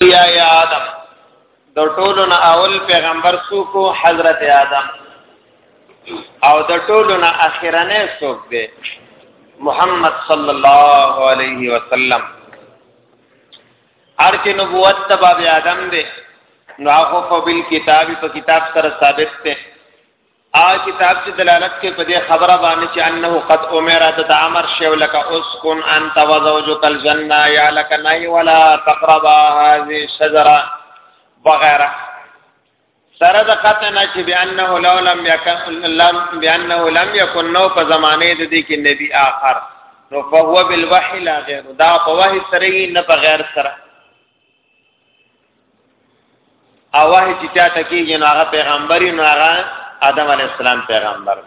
یا یا آدم د ټولو نه اول پیغمبر سوکو حضرت آدم او د ټولو نه اخیرنه سوک دی محمد صلی الله علیه وسلم هر کې نبوت د باب آدم دی نو هغه په بل کتاب په کتاب سره ثابت دی هغه کتاب چې دلالت کوي په دې خبره باندې چې انه قد امر د امر شو لك اسكن انت وزوجك الجنه يا لك نهي ولا تقربا هذه الشجره وغيره سره د قطنا چې بانه لو لم يكن لم بانه لم يكن نو په زمانه د دې کې نبی آخر نو فهو بالوحي لا غير دا په وحي سره نه په غیر سره او وحی چې چاته کېږي نو هغه پیغمبري نو هغه آدم علی السلام پیغمبر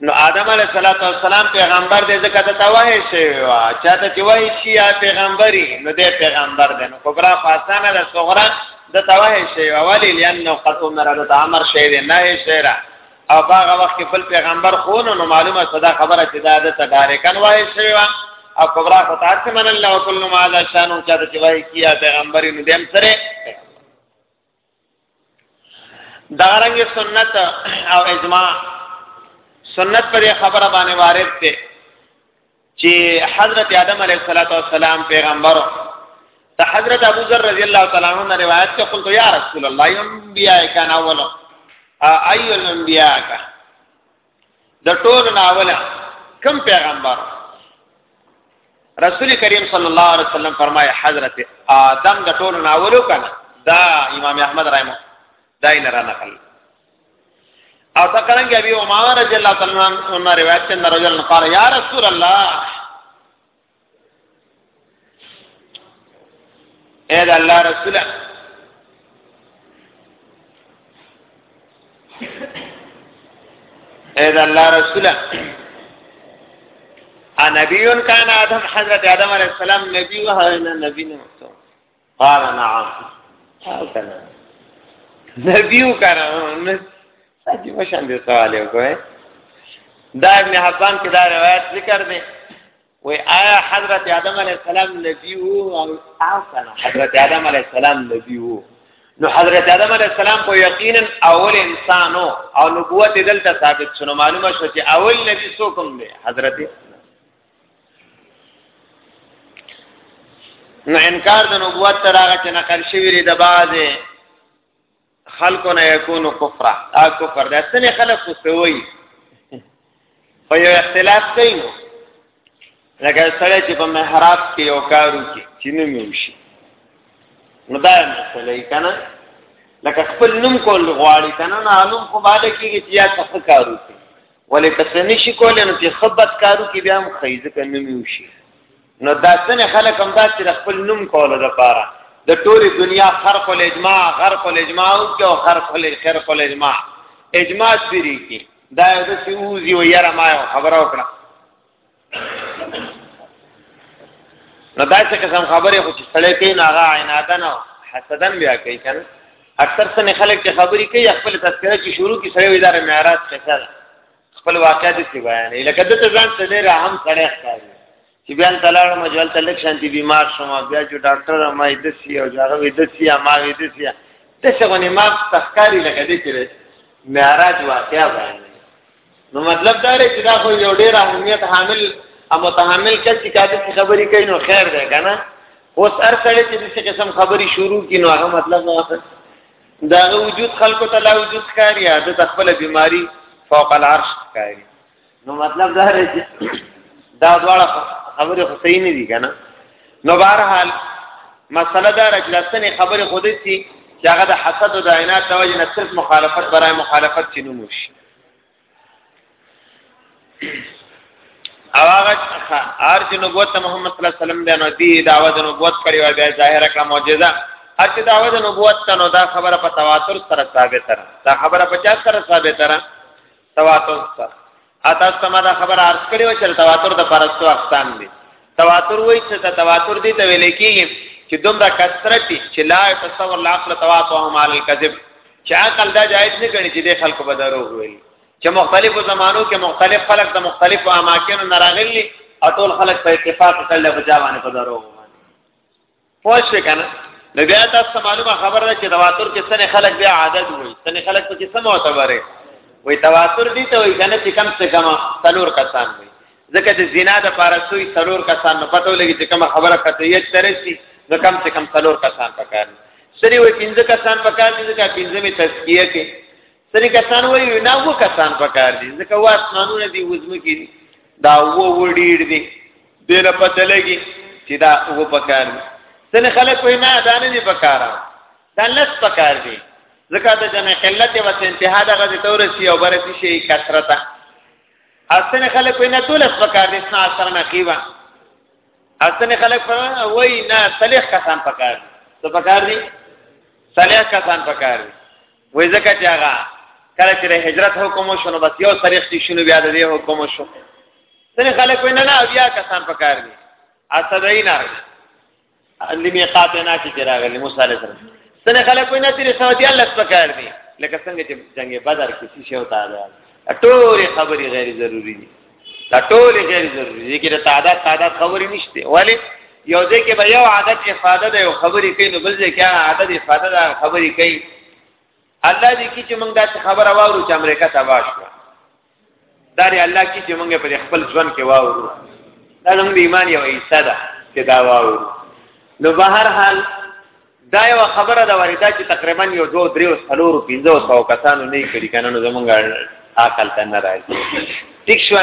نو آدم علی السلام پیغمبر دې ځکه ته وحی شوی و چاته چې وحی شي یا پیغمبري نو دې پیغمبر دی نو کبرا فاسانه د صغرا د توحی شوی ولی لانه قد امر د امر شوی نه شوی او په هغه وخت کې بل پیغمبر خو نو معلومه صدا خبره چې دا د تدارکن وایي شوی و او کبرا خطا چې من الله وکل ما ذا شانو چا چې وایي کیا پیغمبر نو دیم سره دارنګ سنت او اجماع سنت پر خبره باندې وارد ته چې حضرت آدم علیه السلام پیغمبر ته حضرت ابو ذر رضی الله تعالی عنہ روایت کې قلت یا رسول الله انبیاء کان اول ایو الانبیاء کا د ټول ناول کم پیغمبر رسول کریم صلی الله علیه وسلم فرمایي حضرت آدم د ټول ناولو کنه دا امام احمد رحمه دای نه را نقل او دا څنګه ابي عمر رضی الله تعالی عنہ روایت سے رجل قال یا رسول الله اے الله رسول اے الله رسول ا نبیون کان ادم حضرت ادم علیہ السلام نبی و هغه نبی نه قال نعم او کنه نبیو کنه نو ساجي مشان دې سوال یو کوي دا ابن حبان کې دا روایت ذکر دی و آیا حضرت آدم علیہ السلام نبی وو او کنه حضرت آدم علیہ السلام نبی وو نو حضرت آدم علیہ السلام په یقینا اول انسانو او نبوت دلته ثابت شنو معلومه شو چې اول نبی څوک دی حضرت نو انکار د نبوت تر هغه چې نقل شوی دی د بعضې خلکو نه یکونو کفره دا کفر ده څنې خلک خو څه وایي خو یو اختلاف کوي نو لکه سړی چې په محراب کې یو کار وکړي چې نوم یې وشي نو دا یې مسله یې که نه لکه خپل نوم کول غواړي که نه نو نوم خو باده کېږي چې یا څه کار وکړي ولې که څه نشي کولی نو چې ښه بدکارو کې بیا هم ښه ځکه نومي وشي نو دا ځنې خلک هم داسې د خپل نوم کولو لپاره د ټولې دنیا خرق الاجماع غرق الاجماع وکړي او خرق خرق الاجماع اجماع سری کې دا یو داسې ووځي و یاره ما یو خبره وکړه نو دا چې کوم خبره خو چې سړی کوي نه هغه عنادا نه حسدن بیا کوي کنه اکثر څنګه خلک چې خبرې کوي خپل تذکرہ چې شروع کی سړی اداره معراج کسل خپل واقعات سی بیان لکه دته ځان ته ډیر اهم سړی ښکاري چې بیا تلاړ مجال تلک شانتي بیمار شوم بیا چې ډاکټر ما دې سی او هغه دې سی ما دې سی دغه نعمت تخکاری لکه دې چې معراج واقعا بیان نو مطلب دا دی چې دا خو یو ډیر اهمیت حامل او متحمل کس چې کاته څه خبرې کوي نو خیر دی کنه اوس هر سړی چې څه قسم خبرې شروع کړي نو هغه مطلب نه اخلي دا وجود خلکو ته لا وجود کاری عادت خپل بیماری فوق العرش کاری نو مطلب دا دی چې دا دواړه خبرې خو صحیح نه دي کنه نو بهرحال مسله دا رجلسنې خبرې خودې سي چې هغه د حسد او د عینات د وجې نه صرف مخالفت برای مخالفت چې نوم وشي او هغه هر چې نبوت محمد صلی الله علیه وسلم د نو دی دعوت نبوت کړی و بیا ظاهره کړه معجزه هر چې دعوت نبوت ته نو دا خبره په تواتر سره ثابت تر دا خبره په چا سره ثابت تر تواتر سره اته سم دا خبره ارز کړی و چې تواتر د پرستو اقسام دي تواتر وای چې ته تواتر دي ته ویل کېږي چې دومره کثرت دي چې لا تصور العقل تواتهم علی الكذب چې عقل دا جایز نه ګڼي چې د خلکو به درو ویل چې مختلفو زمانو کې مختلف خلک د مختلفو اماکنو نه راغلي او ټول خلک په اتفاق سره له بجاوانه په درو پوښښ کنه نو بیا تاسو معلومه خبره چې تواتر کې څنګه خلک بیا عادت وي څنګه خلک په کې سم معتبره وي تواتر دي ته وي کنه چې کم څه کم څلور کسان وي ځکه چې زنا د پارسوي څلور کسان نو پته ولګي چې کوم خبره قطعیت ترسي نو کم څه کم څلور کسان پکار سری وي پنځه کسان پکار دي ځکه پنځه می تزکیه کې سری کسان وایي نه وو کسان پکار دي ځکه وا اسمانونه دي وزم کې دي دا وو وډیر دي دیر په تلګي چې دا وو پکار دي ځنه خلک وایي نه دا نه دي پکارا دا لس پکار دي ځکه د جمع قلت و انتها دغه د تورسی او برتی شي کثرت اسنه خلک وایي نه ټول اس پکار دي اسنا اثر نه کیوا اسنه خلک وایي نه صالح کسان پکار دي څه پکار دي صالح کسان پکار دي وای زکه چې هغه کله چې هجرت حکم شونه بس یو تاریخ چې شنو بیا د حکم شو ځنې خلک وینه نه بیا کسان پکار دي اسدای نه اندی میقات نه چې راغلی موسی علیه السلام ځنې خلک وینه چې سعودي الله پکار دي لکه څنګه چې جنگ بدر کې شي شو تعالی ټول خبري غیر ضروری دي دا ټول غیر ضروري دي کې تعداد تعداد خبرې نشته ولی یو ځکه به یو عادت افاده ده یو خبرې کوي نو بل ځکه عادت افاده ده خبرې کوي الله دې کې چې موږ دا خبره واورو چې امریکا تباہ شو دا لري الله کې چې موږ په خپل ژوند کې واورو دا زموږ ایمان یو ایسه ده چې دا واورو نو بهر حال دا یو خبره دا وردا چې تقریبا یو دوه درې او څلور پنځه سو کسانو نه کړي کنه نو زمونږ عقل ته نه راځي ٹھیک شو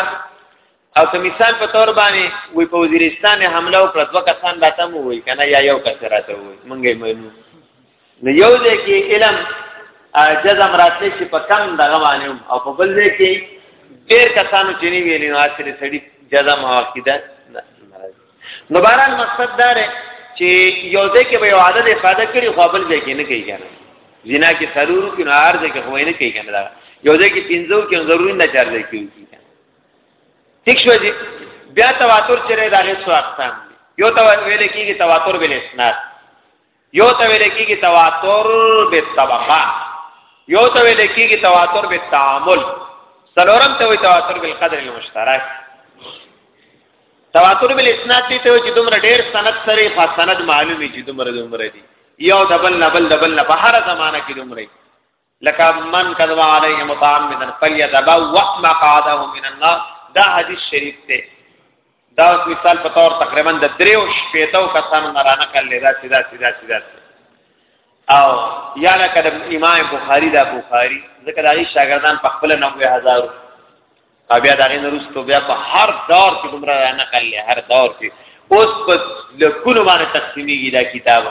او که مثال په تور باندې وی په وزیرستان حمله وکړه دوه کسان راته مو وی کنه یا یو کس راته وی مونږه مینو نو یو ځای کې علم جزم راتلی شي په کم دغه باندې او په بل ځای کې ډېر کسانو چې نه ویلي نو اصلي سړي جزم او عقیده نو بهرحال مقصد دا دی چې یو ځای کې به یو عدد افاده کړي خو بل ځای کې نه کوي کنه زنا کې سلورو کې نو هر ځای کې خو نه کوي کنه دا یو ځای کې پنځو کې ضروري نه چار ځای کې کوي کنه ٹھیک شو دي بیا تواتر چره دا غي څو اقسام یو تو ویل کېږي تواتر بل اسناد یو ته ویل کېږي تواتر به طبقه یو ته ویل کېږي تواتر به تعامل سلورم ته وي تواتر به قدر المشترک تواتر به اسناد دي ته چې دومره ډېر سند سره خاص سند معلومي چې دومره دومره دي یو دبل نه بل دبل نه په هر زمانہ کې دومره لکه من کذب علیه متعمدا فلیتبوأ مقعده من النار دا حدیث شریف دی دا مثال په تور تقریبا د دریو شپېتو کسانو نه رانه کړل دا سیدا سیدا سیدا او یا نه کده امام بخاری دا بخاری ځکه دا یې شاګردان په خپل 90000 او بیا دا غین روستو بیا په هر دور کې دومره رانه کړل هر دور کې اوس په لکونو باندې تقسیمېږي دا کتاب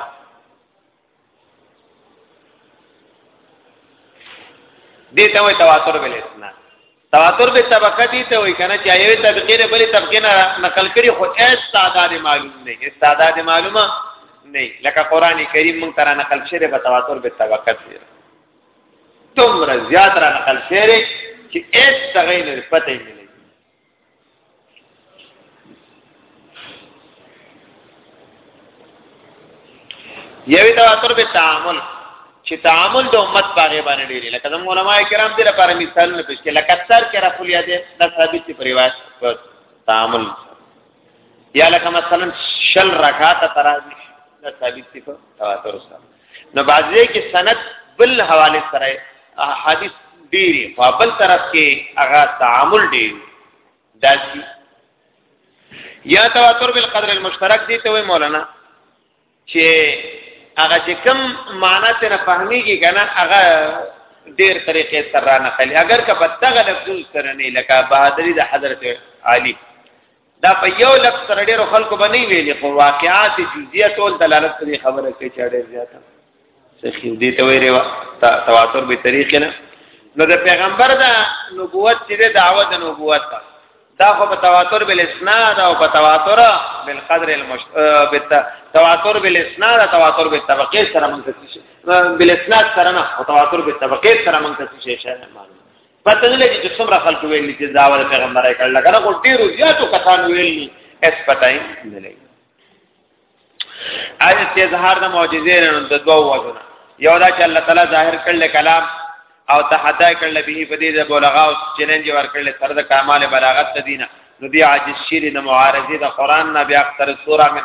دې ته وایي تواتر بل اسناد تواتر به طبقه دي ته وایي کنه چې یوې طبقه نه بلې طبقه نه نقل کړي خو استعداد معلوم نه استعداد معلومه نه لکه قران کریم مونږ تر نقل شری به تواتر به طبقه دي تم را زیات را نقل شری چې اس تغیر پته نه یوی تواتر به تعامل چې تعامل د امت باندې باندې ډېری لکه زموږ علما کرام دې لپاره مثالونه پېښ کړي لکه تر کې رسول یاد د ثابت په روایت په تعامل یا لکه مثلا شل رکعات تراویح د ثابت په تواتر سره نو بعضی کې سند بل حواله سره حدیث ډیری په بل طرف کې هغه تعامل ډیر داسي یا تواتر بالقدر المشترک دي ته مولانا چې هغه چې کم معنا ته نه فهميږي کنه هغه ډیر طریقې سره نه خلی اگر که په دغه لفظ سره نه لکه بهادری د حضرت علی دا په یو لفظ سره ډیرو خلکو باندې ویلي خو واقعات جزئیه ټول دلالت کوي خبره کوي چې ډیر زیاته صحیح دي ته ویری تواتر به طریق نه نو د پیغمبر دا نبوت چې دعوت نبوت ده دا خو په تواتر بل اسناد او په تواتر بل قدر المش بت تواتر بل اسناد تواتر بل طبقه سره مونږ څه شي بل اسناد سره نه تواتر بل طبقه سره مونږ څه شي معلوم پته نه لګي چې څومره خلک ویلي چې داول پیغمبرای کړل لکه نه ډیرو زیاتو کسان ویلي اس پته نه لګي اج چې ظهر د معجزې نه د دوه وجونه یو دا چې الله تعالی ظاهر کړل کلام او تحدای کړل به په دې د بلغا او چیلنج ور کړل سره د کمال بلاغت دینه نو بیا عاجز شیر نه معارضه د قران نه بیا اکثر سوره من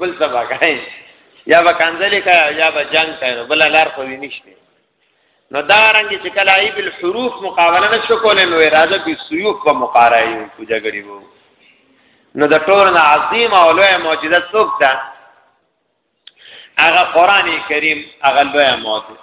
بل سبا کای یا به کاندلې کای یا به جنگ کای نو بل لار خو نشته نو دا رنګ چې کله ای بل حروف مقابله نه شو کولای نو اراده به سیوف په مقارای کو جګړې وو نو د ټول نه عظیم او لوی معجزه څوک ده هغه قران کریم هغه لوی معجزه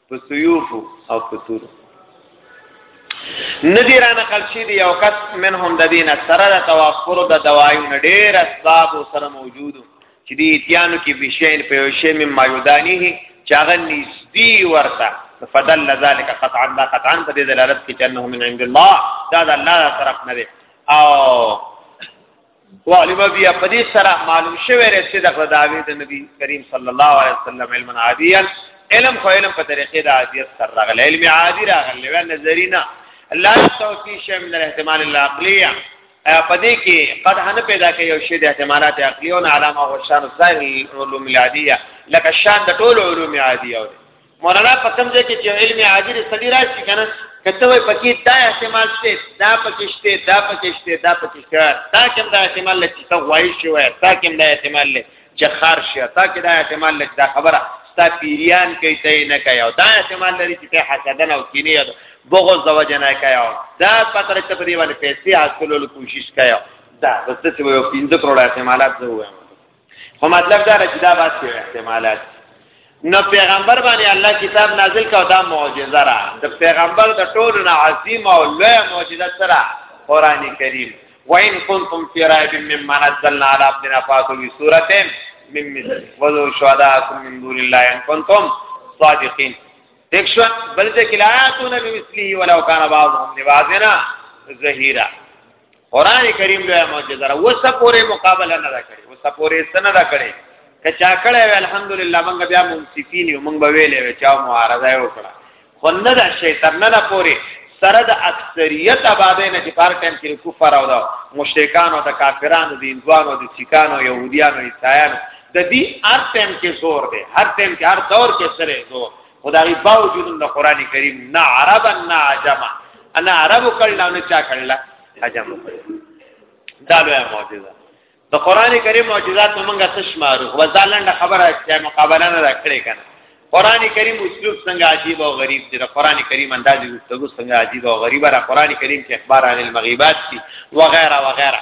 په سيوف او په تور ندی را نقل شي دی او کس منهم د دین سره د توافر د دوایو نه ډیر اسباب سره موجود چې دی اتیانو کې بشین په یو شی مم مایودانی چې هغه نږدې ورته فدل ذلك قطعا دا قطعا په دې دلالت کوي چې انه من عند الله دا د الله طرف نه دی او وعلم بیا په دې سره معلوم شوی دی چې د دعوی د نبی کریم صلی الله علیه وسلم علم عادیا علم خو علم په طریقې د عادیت سره راغلی علم عادی راغلی و نظری نه لا توفی شی من الاحتمال العقلیه په دې کې قد هنه پیدا کوي یو شی د احتمالات عقلیه او علامه او شان ظاهر علوم العادیه لکه شان د ټول علوم عادیه مولانا په کوم ځای کې چې علم عادي رسلي راشي کنه کته وای پکې دا احتمال شته دا پکې شته دا پکې شته دا پکې شته دا کوم دا احتمال لکه ته وای شي وای دا کوم دا احتمال لکه چې خار شي دا کې دا احتمال لکه دا خبره ستا پیریان کوي ته نه کوي او دا احتمال لري چې ته حسدن او کینې او بغض زوجه نه کوي او دا پتر چې په دې باندې پیسې حاصلولو کوشش کوي دا بس څه وي 15 کروڑ احتمالات زه وایم خو مطلب دا چې دا باسي احتمالات نو پیغمبر باندې الله کتاب نازل کا دا معجزه را د پیغمبر د ټولو نه عظیم او لوی معجزه سره قران کریم وان کنتم فی رایب مما نزلنا علی عبدنا فاتوا بسوره من مثل وذو شهداءکم من دون الله ان کنتم صادقین دښو بل ذکر آیاتونه بمثله ولو کان بعضهم لبعضنا ظهیرا قران کریم له معجزه را وسه پورې مقابله نه کړي وسه پورې سن نه کړي کچا کړه وی الحمدلله موږ بیا منصفین یو موږ به ویلې وی چا معارضه وکړه خو نه دا شی تر نه پورې سره د اکثریت آبادې نه چې پار ټیم کې کفر او دا مشرکان او د کافرانو د انځوانو د چیکانو يهوديانو عیسایانو د دې هر ټیم کې زور دی هر ټیم کې هر دور کې سره زور خدای باوجود د قران کریم نه عربا نه عجما انا عربو کړل نه چا کړل عجمو کړل دا لوی معجزه د قران کریم معجزات موږ څه شمارو خو ځالنده خبره چې مقابله نه راکړې کنه قران کریم اسلوب څنګه عجیب او غریب دی د قران کریم انداز گفتگو څنګه عجیب او غریب را قران کریم کې اخبار عن المغیبات دي وغیرہ وغیرہ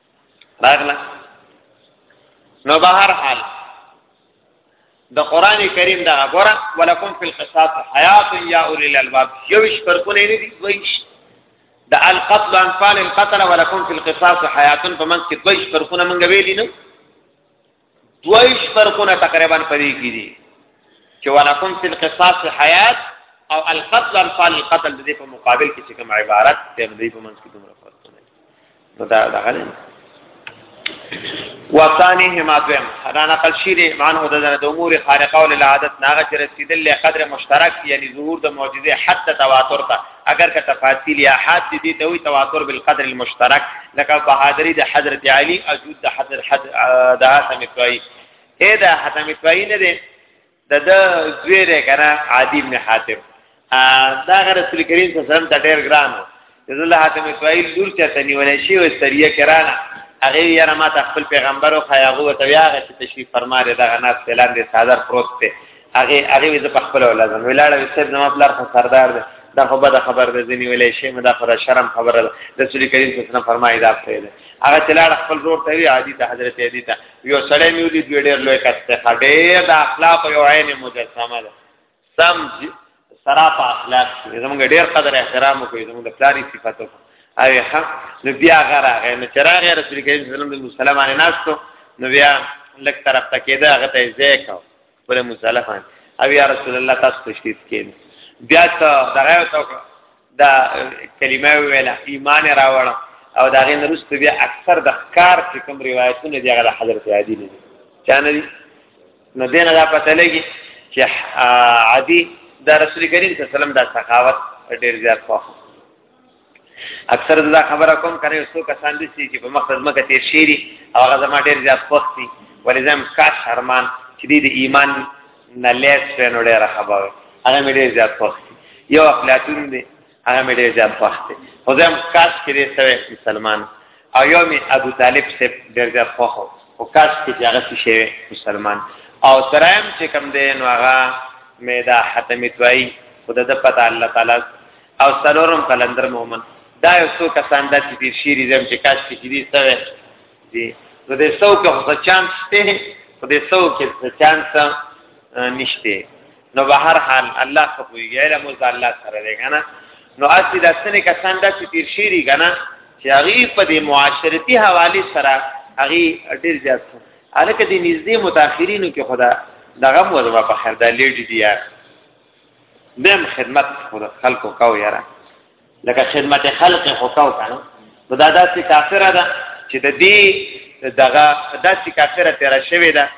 راغله نو به هر حال د قران کریم دا غره ولکم فی القصاص حیات یا اولی الالباب یوش پر کو نه دي وایش د القتل انفال القتل ولکم فی القصاص حیات په منځ کې دویش پر کو نه منګوي دي نو دویش فرقونه تقریبا پدې کې دي چې ولکم فی القصاص حیات او القتل انفال القتل د دې په مقابل کې چې کوم عبارت ته دې په منځ کې دومره فرق دی نو دا دا غلې وثانی هما دویم دا نقل شیر مان هو د امور خارقه ول العادت ناغه چې رسیدل له قدر مشترک یعنی ظهور د معجزه حد تواتر ته اگر که تفاصیل یا حد دي ته وي تواتر بالقدر المشترک لکه بهادری د حضرت علی اجود د حضرت حد د حاتم توئی اے د حاتم توئی نه دی د د زوی دی کنه عادی ابن حاتم دا غره رسول کریم صلی الله علیه وسلم ته ډیر ګران و د الله حاتم توئی لور ته تنیول شي او سریه کرانه هغه یاره ما ته خپل پیغمبر او خیاغو ته یاغه چې تشریف فرماره دا غناس اعلان دي صادر پروت ته هغه هغه وی زه په خپل ولازم ولاړم صاحب زما پلار خو سردار دی دا خو بده خبر ده ځنی ویلې شي مدا خو دا شرم خبره ده رسول کریم صلی الله علیه وسلم فرمایي دا څه ده هغه تلاړ خپل روړ ته وی عادی ته حضرت عادی ته یو سړی مې ولید ډېر لوی کته خډې دا اخلاق یو عین مجسمه ده سم سراپا اخلاق زمونږ ډېر قدر احترام کوي زمونږ د پلاری صفاتو او ښه نو بیا غره هغه نو چراغ رسول کریم صلی الله علیه وسلم مسلمانانه نو بیا لک طرف ته کېده هغه ته ځای کاو پر مصالحه او یا رسول الله تاسو تشریف کین بیا ته دغه ته دا کلمه ویله ایمان راوړ او دا غین رست بیا اکثر د ښکار چې کوم روایتونه دی هغه حضرت عادی نه دي چانه دي نو دینه دا پته لګي چې عادی دا رسول کریم صلی الله علیه وسلم دا سخاوت ډیر زیات خوښ اکثر دا خبره کوم کنه یو څو کسان دي چې په مقصد مکه تیر شيري او هغه زما ډیر زیات خوښ دي ولې زم کاش ارمان چې دې د ایمان نه لیس پنو ډیر خبره هغه مې ډیر زیات خوښ دي یو افلاطون دی هغه مې ډیر زیات خوښ دي خو زم کاش کې دې سوي مسلمان او یو می ابو طالب سے ډیر زیات خوښ او کاش کې هغه شي مسلمان او ترایم چې کم دې نو هغه مې دا حتمی توای خدای د پتا الله تعالی او سلورم قلندر مومن دا یو څو کسان د تیر شيری زم چې کاش کې دي سره دي نو د څو کې خو چانس ته خو د څو کې چانس نشته نو به هر حال الله خو ویږي علم او الله سره دی کنه نو اسی د سنې کسان د تیر شيری کنه چې هغه په دې معاشرتي حواله سره هغه ډیر زیات الکه د نږدې متأخرینو کې خدا دغه موضوع په خیر د لیډ دی یار بهم خدمت خلکو کاو یاره لکه خدمت خلق خو کاو کنه نو دا داسې کافره ده چې د دې دغه داسې کافره تیر شوې ده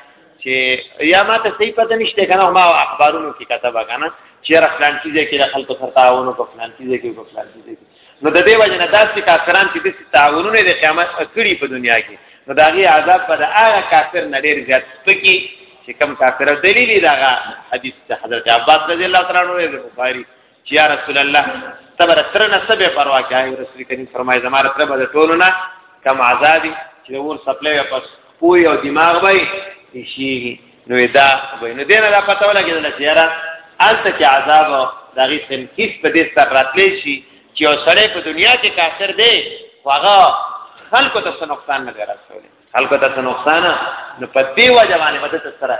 چې یا ما ته صحیح پته نشته کنه ما اخبارونو کې کتابه کنه چې رفلان کیږي کې د خلکو سره تعاون او فلان کیږي کې فلان کیږي نو د دې وجه نه داسې کافران چې د تعاونونه د قیامت کړي په دنیا کې نو دا غي عذاب په هغه کافر نه ډیر زیات پکې چې کم کافر دلیل دی دا حدیث د حضرت عباس رضی الله تعالی عنہ د بخاری چې یا رسول الله تبر تر نه سبه پروا کوي رسول کریم فرمایي زماره تر به ټولو نه کم عذابي چې ور سپلې پس پوي او دماغ وای شي نو دا وای نو دینه دا پته ولګیدل چې یاره الته چې عذاب دغه تنکیس په دې سره راتلی شي چې یو سړی په دنیا کې کافر دی خو هغه خلکو ته نقصان نه رسول خلکو ته نقصان نو په دې وجه باندې مدد سره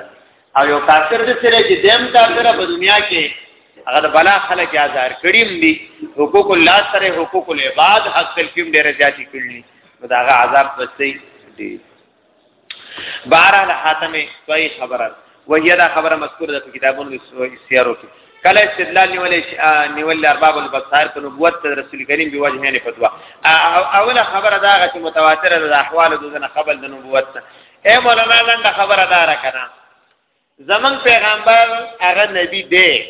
او یو کافر دې سره چې دیم کافر په دنیا کې هغه د بلا خلک آزار کړیم دي حقوق الله سره حقوق العباد حق تلقیم ډیره زیاتی کړلی نو دا هغه عذاب بسې دي بارا له خاتمه کوي خبره وهي دا خبره مذکوره ده په کتابونو سیارو کې کله استدلال نیولې نیول ارباب البصائر په نبوت رسول کریم به وجه نه پدوا اوله خبره دا غته متواتره ده احوال د زنه قبل د نبوت ته اے مولانا لنډه خبره دار کنه زمون پیغمبر هغه نبی دی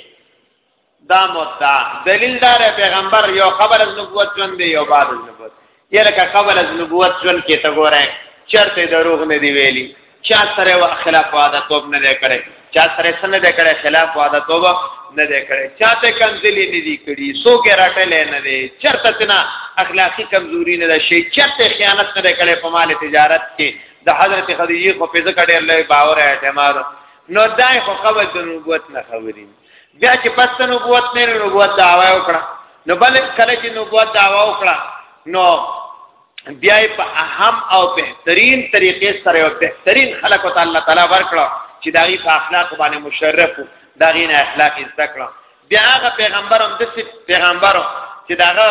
دا مدعا دلیل دار پیغمبر یو خبر از نبوت جون دی یو بعد از نبوت یره که خبر از نبوت جون کې ته ګورای چرته دروغ نه دی ویلی چا سره وا خلاف وعده توب نه دی کړی چا سره سن نه دی کړی خلاف وعده توب نه دی کړی چاته کمزلی نه دی کړی سو کې راټل نه دی چرته تنا اخلاقی کمزوری نه دی شي چرته خیانت نه دی کړی په مال تجارت کې د حضرت خدیجه خو په ځکه ډېر لوی باور اعتماد نو دای خو قبل د نبوت نه خبرې بیا چې پس د نبوت نه نبوت دعوا وکړه نو بل کله چې نبوت دعوا وکړه نو بیا په اهم او بهترین طریقې سره او بهترین خلق او تعالی تعالی ورکړه چې داغي په اخلاق باندې مشرف داغي نه اخلاق زده کړه بیا هغه پیغمبر هم د پیغمبرو چې داغه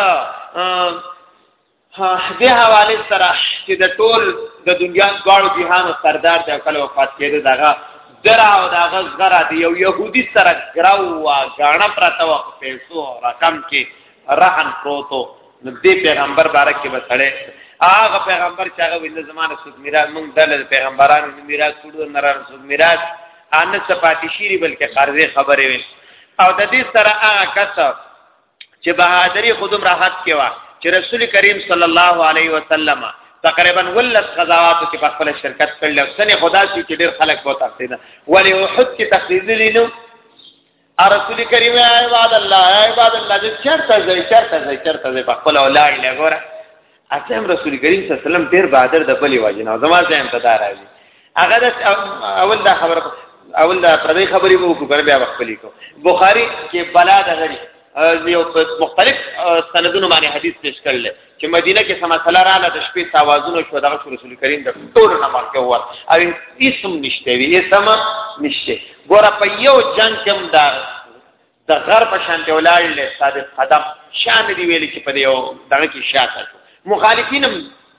ها دې حواله سره چې د ټول د دنیا دواړو جهانو سردار دی کله وفات کېده دغه درا او دغه زغرا دی یو يهودي سره ګراو وا غاڼه پرته و پیسو رقم کې رهن پروتو نو دې پیغمبر بارک کې بسړې هغه پیغمبر چې هغه ویل زمانه سود میراث موږ دل پیغمبرانو میراث کړو نه را سود میراث ان صفاتی شيری بلکې قرضې خبرې وي او د دې سره هغه کس چې بهادری خودم راحت کې وا چې رسول کریم صلی الله علیه وسلم تقریبا ولس غزواتو کې په خپل شرکت کړل او سنه خدا شي چې ډېر خلک بہت اخته نه ولی احد کې تخریب لینو رسول کریم عباد الله عباد الله چې چرته ځای چرته ځای چرته ځای په خپل اولاد لګوره اسلام رسول کریم صلی الله علیه وسلم ډیر بادر د بلی واجنه زما ځان ته دا راځي هغه د اول دا خبره اول دا پردې خبرې وو کو بیا وقفلی کو بخاری کې بلا د غری یو مختلف سندونو باندې حدیث پیش کړل چې مدینه کې سم مسله رااله د شپې ساوازونو شو دغه رسول کریم د ټول نه مخکې ور او اسم نشته وی اسم نشته ګوره په یو جنگ کې هم دا د غر په شان ته ولاړل ثابت قدم شان دی ویل چې په یو دغه کې شاته مخالفینم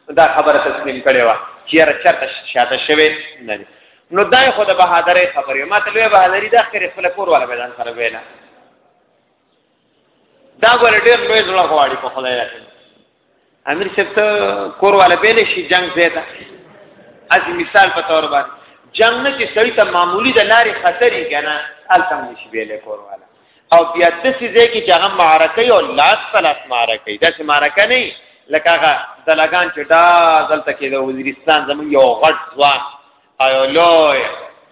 دا خبره تسلیم کړي وا چې را چرته شاته شوی نه دی نو دا خو د بهادرې خبره ما ته لوی بهادرې د اخر خپل کور ولا بدن سره ویلا دا ګور ډېر لوی زړه غواړي په خدای راکړي امیر صاحب ته کور والا بیل شي جنگ زیاته از مثال په تور باندې جنگ نه چې سړی ته معمولی د لارې خطرې کنه التم نشي بیل کور والا او بیا د څه ځای کې چې هغه معرکه او لاس پلاس معرکه دا چې معرکه نه لکه هغه دلګان چې دا دلته کې د وزیرستان زمون یو غټ ځوان او لوی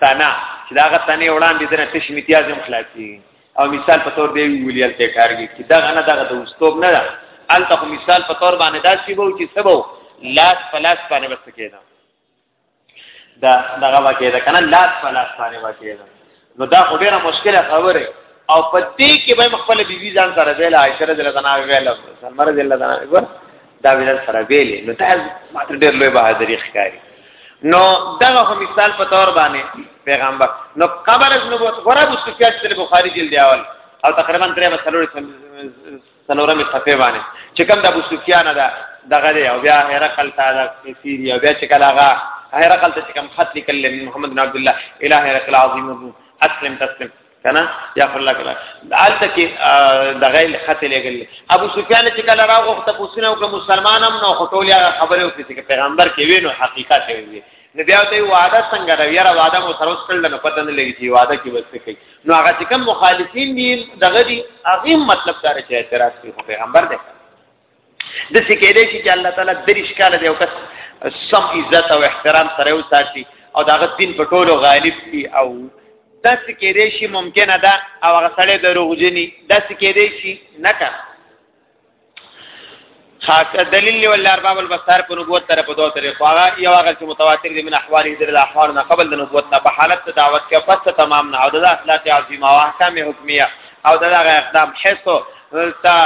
تنا چې دا غ تنه وړاندې دنه تش امتیاز هم خلاصي او مثال په تور دی ویلیل ته ټارګټ کی دا غنه دغه د استوب نه ده الته خو مثال په تور باندې دا شی وو چې سبو لاس فلاس باندې بس کېده دا دغه واکې ده کنه لاس فلاس باندې واکې ده نو دا خو ډیره مشکله خبره او په دې کې به خپل بیبي ځان سره ویل عائشه رضی الله عنها ویل سلمہ رضی الله عنها ویل دا ویل سره ویل نو دا ماته ډیر لوی بهادری ښکاری نو دغه هم مثال په تور باندې پیغمبر نو قبل از نبوت غره ابو سفیان چې بخاری جلد اول او تقریبا درې مسلوړ سلورمه صفه باندې چې کوم د ابو سفیان دا دغه دی او بیا هرقل ته د کثیر او بیا چې کله هغه هرقل ته چې کوم خط لیکل محمد بن عبد الله اله هرقل عظیم ابو اسلم تسلم کنه یا الله کله دالته کې دغه خط لګل ابو سفیان چې کله راغوخ ته پوښتنه وکړه مسلمانم نو خټول یا خبره وکړي چې پیغمبر کې وینو حقیقت دی نو بیا ته وعده څنګه راویره وعده مو سره وکړل نو پته نه لګی چې وعده کې وسه کوي نو هغه چې کوم مخالفین دي دغه دي هغه مطلب دا چې اعتراض کوي خو پیغمبر دی د څه کې دی چې الله تعالی درې ښکاله دی او کس سم عزت او احترام سره یو ساتي او دغه دین په ټولو غالب دي او داسې کېدای شي ممکنه ده او هغه سړی دروغجني داسې کېدای شي نه کنه خاص دلیل له ول ارباب البصار په نبوت طرف دوه طریقو هغه یو هغه چې متواتر دي من احوال هجر الاحوال نه قبل د نبوت نه په حالت دعوت کې پس تمام نه او د اخلاق عظیمه او احکام حکمیه او دغه اقدام حس تا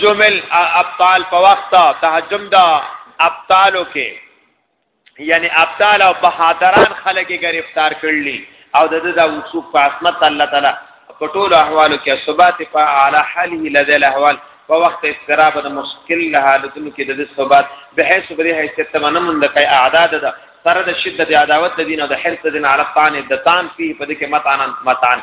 جمل ابطال په وخت تهجم دا ابطالو کې یعنی ابطال او بهادران خلک گرفتار کړلی او د د وصوف په عصمت الله تعالی په ټول احوالو کې ثبات په اعلی حاله لدی الاحوال په وخت استراب د مشکل حالتونو کې د ثبات به حیث بری حیث تمنه مند کای اعداد ده سره د شدت عداوت د دین او د حرص د دین عرب طان د طان فيه په دې کې متان متان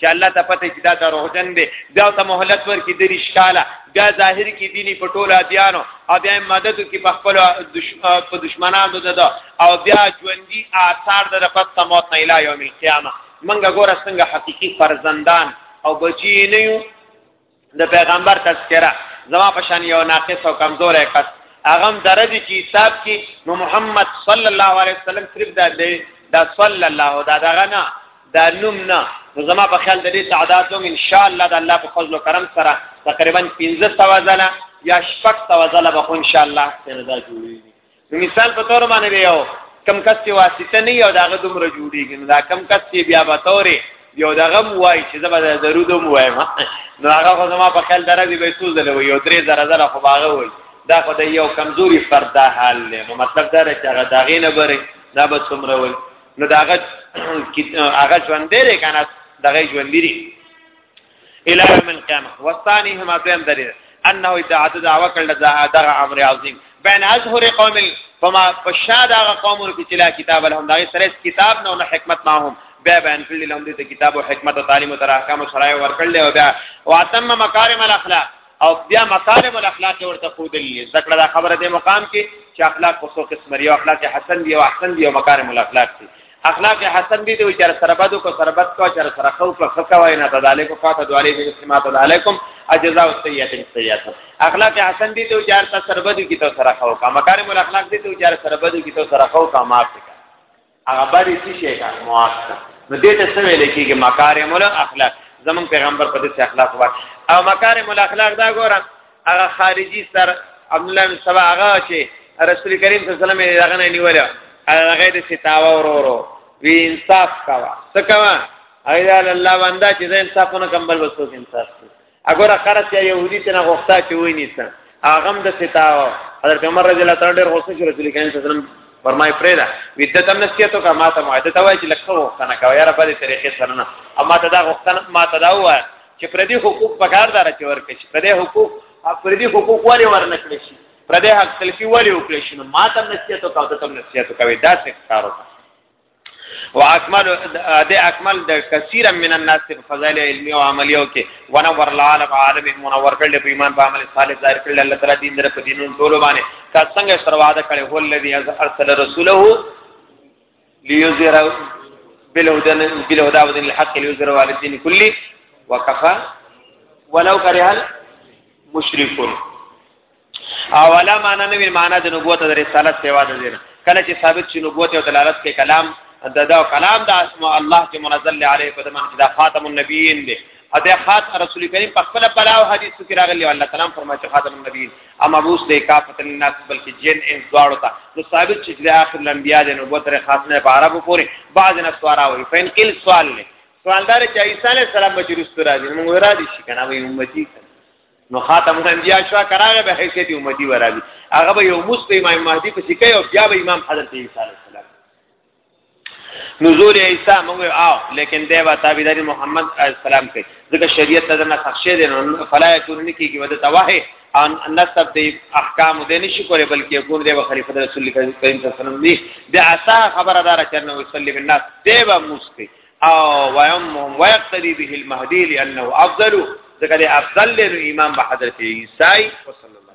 چې الله ته پته چې دا دروغجن دی بیا ته مهلت ورکړي د ریشکاله بیا ظاهر کې دیني په ټوله دیانو او بیا مدد کې په خپل په دشمنانو ده او بیا ژوندۍ آثار د پس موت نه اله یوم القیامه منګه ګوره څنګه حقيقي فرزندان او بچی نه یو د پیغمبر تذکرہ زما په شان یو ناقص او کمزور کس هغه درجه کې حساب کې نو محمد صلی الله علیه وسلم صرف دا دی دا صلی الله دا دغه نه دا نوم نه نو زما په خیال د دې تعداد هم ان شاء الله د الله په فضل او کرم سره تقریبا 15 سوازله یا شپږ سوازله به ان شاء الله سره دا جوړیږي مثال په تور باندې دی یو کم کس چې واسطه نه یو داغه دومره جوړیږي نو دا کم کس چې بیا به تورې یو دغه وای چې زما د درود مو وایم نو هغه خو زما په خیال درځي به څو ځله وي یو درې زره زره خو باغه وي دا خو د یو کمزوري فرد دا حال دی نو مطلب دا چې هغه داغې نه بره دا به څومره وي نو داغه هغه ژوند دی کنه دغه ژوند دی الى يوم القيامه والثاني هما دویم دلیل انه ادعت دعوه کړل دا دغه امر عظیم بین ازهر قوم فما فشاد هغه قوم کې چې لا کتاب لهم دا سره کتاب نه نه حکمت ما هم بیا بیان کړل لهم دې کتاب او حکمت او تعلیم او تر احکام او شرایع ورکړل او بیا واتم مکارم الاخلاق او بیا مکارم الاخلاق ورته خودلې ذکر دا خبره دې مقام کې چې اخلاق اوسو قسم لري او اخلاق حسن دی او احسن دی او مکارم الاخلاق دي اخلاق حسن دي دوی چې سره بدو کو سره بد کو چې سره خو کو خکا وای نه تدالک فاتد علی بسمات علیکم اجزاء السیئات السیئات اخلاق حسن دي دوی چې تر سره بدو کی تو سره خو کا مکارم الاخلاق دي دوی چې سره بدو کی تو سره خو کا معاف کا هغه بری څه شي کا معاف کا نو دې ته څه ویل کېږي مکارم الاخلاق زمون پیغمبر په دې اخلاق وای او مکارم الاخلاق دا ګورم هغه خارجي سر عبد الله بن سبا هغه چې رسول کریم صلی الله علیه وسلم یې هغه نه نیول هغه د ستاوا ورورو وی انصاف کاوه څه کاوه ایدا الله بندا چې انصافونه کمبل وسو انصاف اګور خرڅ یا يهودي ته نه غوښتا چې وای نیسه هغه د ستاوا حضرت عمر رضی الله تعالی ډیر غوسه شو رسول کریم صلی الله علیه وسلم فرمای پرېدا ودته هم نسیتو کا ما ته معده ته وای چې لکه وختنه کا یاره په دې طریقې سره نه اما ته دا وختنه ما ته دا وای چې پردي حقوق په کار دار چې ورکړي چې پردي حقوق پردي حقوق ولې ورنکړي شي پردي حق تلفي ولې وکړي شي نو ما ته نصیحت او تاسو ته نصیحت کوي دا څه کار وکړي واکمل د اکمل د کثیر من الناس په فضایل علمی او عملیو کې ونور العالم عالم منور کړل په ایمان په عمل صالح ظاهر کړل الله تعالی دین در په دینونو ټول باندې کا څنګه سرواده کړي هو الذی ارسل رسوله ليزرا بالهدى بالهدى ودين الحق ليزرا والدين كله وكفى ولو كره المشركون اولا معنا نه معنا د نبوت د رسالت سیوا د دین کله چې ثابت شي نبوت او دلالت کې کلام د دا کلام د اسماء الله چې منزل علیه په دمن کې دا خاتم النبیین دی اته خاص رسول کریم په خپل پلاو حدیث کې راغلی الله تعالی فرمایي چې خاتم النبی اما بوس دی کافت الناس بلکې جن ان دواړو ته نو ثابت چې د اخر الانبیاء د نبوت تر خاص نه په عربو پورې بعض نه سوارا وي فین قل سوال نه سوالدار چې عیسی علی السلام به چیرست راځي نو ورا دي شي کنه وي امتی نو خاتم الانبیاء شو کراغه به حیثیت امتی ورا دي هغه به یو مست امام مهدی په سکه او بیا به امام حضرت عیسی علی السلام نزول عیسی موږ او لیکن دی وا تابعداري محمد السلام کوي ځکه شریعت ته نه خښې دي نو فلا یکون نه کیږي ودا تواه ان نسب دی احکام دې نشي کولای بلکې یکون دی خلیفہ رسول الله کریم صلی الله علیه وسلم دی د عصا خبره دار چرنه وسلم الناس دی به مستی او ويم ويقتدي به المهدي لانه افضل ځکه دی افضل له امام به حضرت عیسی صلی الله